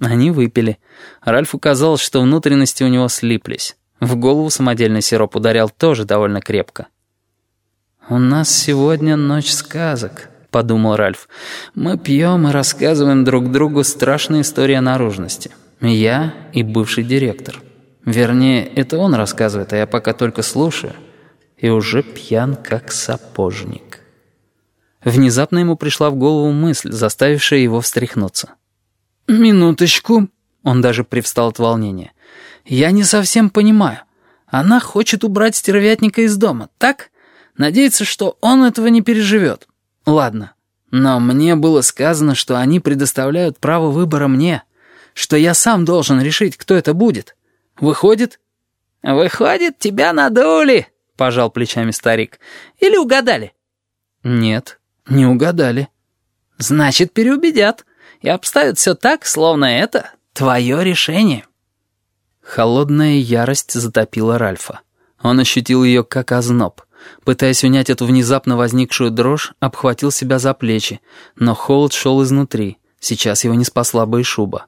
Они выпили. Ральфу казалось, что внутренности у него слиплись. В голову самодельный сироп ударял тоже довольно крепко. «У нас сегодня ночь сказок», — подумал Ральф. «Мы пьем и рассказываем друг другу страшные истории о наружности. Я и бывший директор. Вернее, это он рассказывает, а я пока только слушаю. И уже пьян, как сапожник». Внезапно ему пришла в голову мысль, заставившая его встряхнуться. «Минуточку». Он даже привстал от волнения. «Я не совсем понимаю. Она хочет убрать стервятника из дома, так? Надеется, что он этого не переживет. Ладно. Но мне было сказано, что они предоставляют право выбора мне, что я сам должен решить, кто это будет. Выходит?» «Выходит, тебя надули», — пожал плечами старик. «Или угадали?» «Нет, не угадали». «Значит, переубедят» и обставят все так, словно это твое решение». Холодная ярость затопила Ральфа. Он ощутил ее как озноб. Пытаясь унять эту внезапно возникшую дрожь, обхватил себя за плечи, но холод шел изнутри, сейчас его не спасла бы и шуба.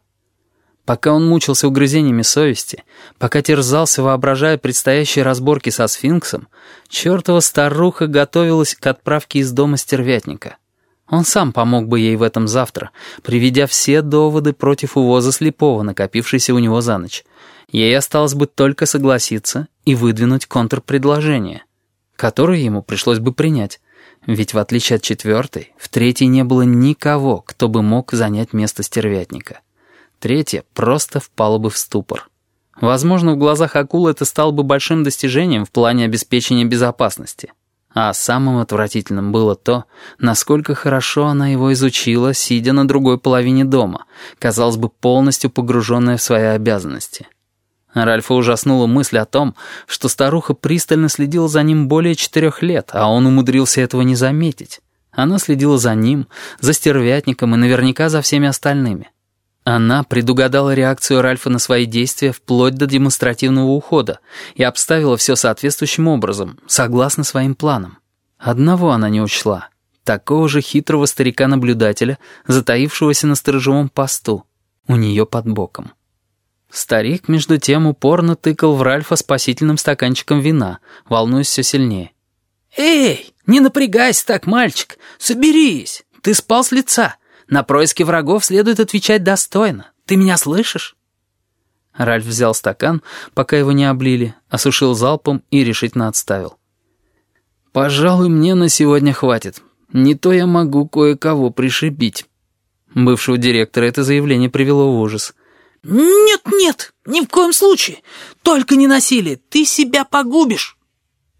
Пока он мучился угрызениями совести, пока терзался, воображая предстоящие разборки со сфинксом, чертова старуха готовилась к отправке из дома стервятника. Он сам помог бы ей в этом завтра, приведя все доводы против увоза слепого, накопившиеся у него за ночь. Ей осталось бы только согласиться и выдвинуть контрпредложение, которое ему пришлось бы принять. Ведь в отличие от четвертой, в третьей не было никого, кто бы мог занять место стервятника. Третья просто впала бы в ступор. Возможно, в глазах акулы это стало бы большим достижением в плане обеспечения безопасности. А самым отвратительным было то, насколько хорошо она его изучила, сидя на другой половине дома, казалось бы, полностью погруженная в свои обязанности. Ральфа ужаснула мысль о том, что старуха пристально следила за ним более четырех лет, а он умудрился этого не заметить. Она следила за ним, за стервятником и наверняка за всеми остальными. Она предугадала реакцию Ральфа на свои действия вплоть до демонстративного ухода и обставила все соответствующим образом, согласно своим планам. Одного она не учла. Такого же хитрого старика-наблюдателя, затаившегося на сторожевом посту, у нее под боком. Старик, между тем, упорно тыкал в Ральфа спасительным стаканчиком вина, волнуясь все сильнее. «Эй, не напрягайся так, мальчик! Соберись! Ты спал с лица!» На происки врагов следует отвечать достойно. Ты меня слышишь?» Ральф взял стакан, пока его не облили, осушил залпом и решительно отставил. «Пожалуй, мне на сегодня хватит. Не то я могу кое-кого пришибить». Бывшего директора это заявление привело в ужас. «Нет-нет, ни в коем случае. Только не насилие. Ты себя погубишь».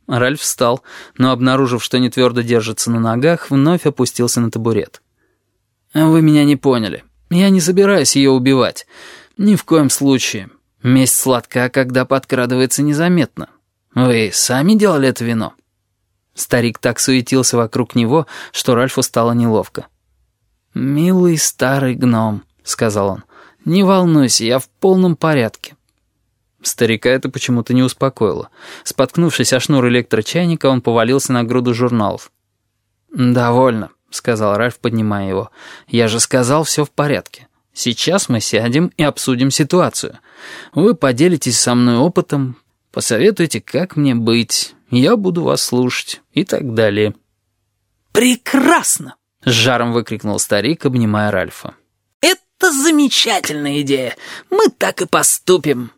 Ральф встал, но, обнаружив, что не твердо держится на ногах, вновь опустился на табурет. «Вы меня не поняли. Я не собираюсь ее убивать. Ни в коем случае. Месть сладка, когда подкрадывается незаметно. Вы сами делали это вино?» Старик так суетился вокруг него, что Ральфу стало неловко. «Милый старый гном», — сказал он, — «не волнуйся, я в полном порядке». Старика это почему-то не успокоило. Споткнувшись о шнур электрочайника, он повалился на груду журналов. «Довольно», — сказал Ральф, поднимая его. «Я же сказал, все в порядке. Сейчас мы сядем и обсудим ситуацию. Вы поделитесь со мной опытом, посоветуете, как мне быть. Я буду вас слушать и так далее». «Прекрасно!» — с жаром выкрикнул старик, обнимая Ральфа. «Это замечательная идея. Мы так и поступим».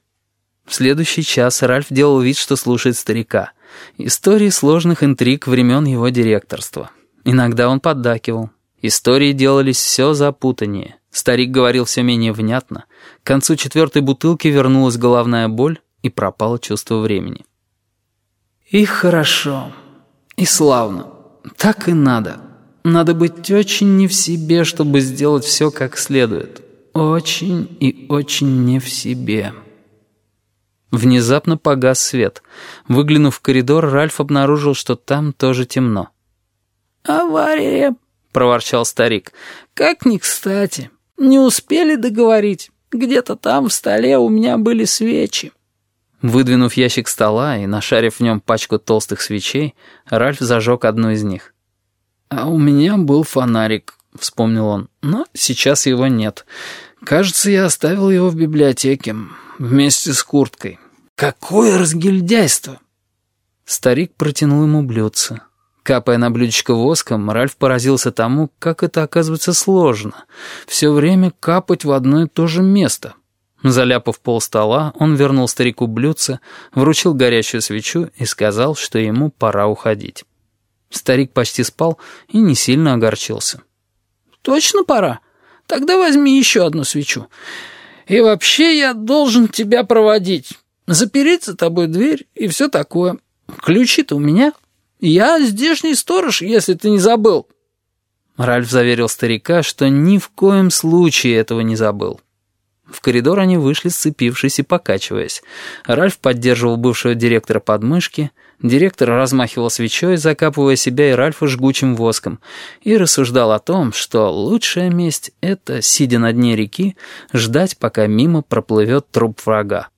В следующий час Ральф делал вид, что слушает старика. Истории сложных интриг времен его директорства. Иногда он поддакивал. Истории делались все запутаннее. Старик говорил все менее внятно. К концу четвертой бутылки вернулась головная боль и пропало чувство времени. «И хорошо, и славно. Так и надо. Надо быть очень не в себе, чтобы сделать все как следует. Очень и очень не в себе». Внезапно погас свет. Выглянув в коридор, Ральф обнаружил, что там тоже темно. «Авария», — проворчал старик. «Как ни кстати. Не успели договорить. Где-то там в столе у меня были свечи». Выдвинув ящик стола и нашарив в нем пачку толстых свечей, Ральф зажег одну из них. «А у меня был фонарик», — вспомнил он, — «но сейчас его нет. Кажется, я оставил его в библиотеке вместе с курткой. Какое разгильдяйство!» Старик протянул ему блюдце. Капая на блюдечко воском, Ральф поразился тому, как это оказывается сложно. Все время капать в одно и то же место. Заляпав пол стола, он вернул старику блюдце, вручил горящую свечу и сказал, что ему пора уходить. Старик почти спал и не сильно огорчился. «Точно пора? Тогда возьми еще одну свечу. И вообще я должен тебя проводить. Запереть за тобой дверь и все такое. Ключи-то у меня. Я здешний сторож, если ты не забыл». Ральф заверил старика, что ни в коем случае этого не забыл. В коридор они вышли, сцепившись и покачиваясь. Ральф поддерживал бывшего директора под мышки, директор размахивал свечой, закапывая себя и Ральфа жгучим воском, и рассуждал о том, что лучшая месть — это, сидя на дне реки, ждать, пока мимо проплывет труп врага.